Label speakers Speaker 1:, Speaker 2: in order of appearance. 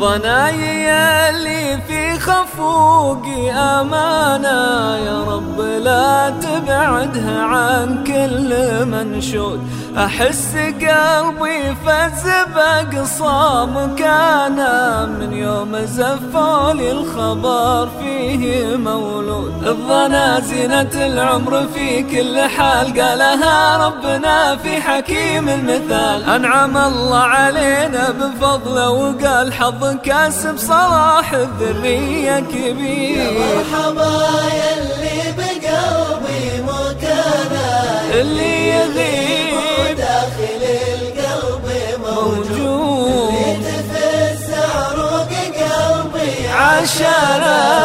Speaker 1: ظنايا اللي في خفوقي أمانة يا رب. تبعدها عن كل منشود. أحس قلبي فز بأقصى مكانه من يوم زفولي الخبر فيه مولود. الظنا زينة العمر في كل حال قالها ربنا في حكيم المثال. أنعم الله علينا بفضله وقال حظ كاسب صلاح الذرية كبير.
Speaker 2: يا مرحبا يا اللي يغيب داخل القلب موجود.
Speaker 1: اللي تفز عروق قلبي. عشرة.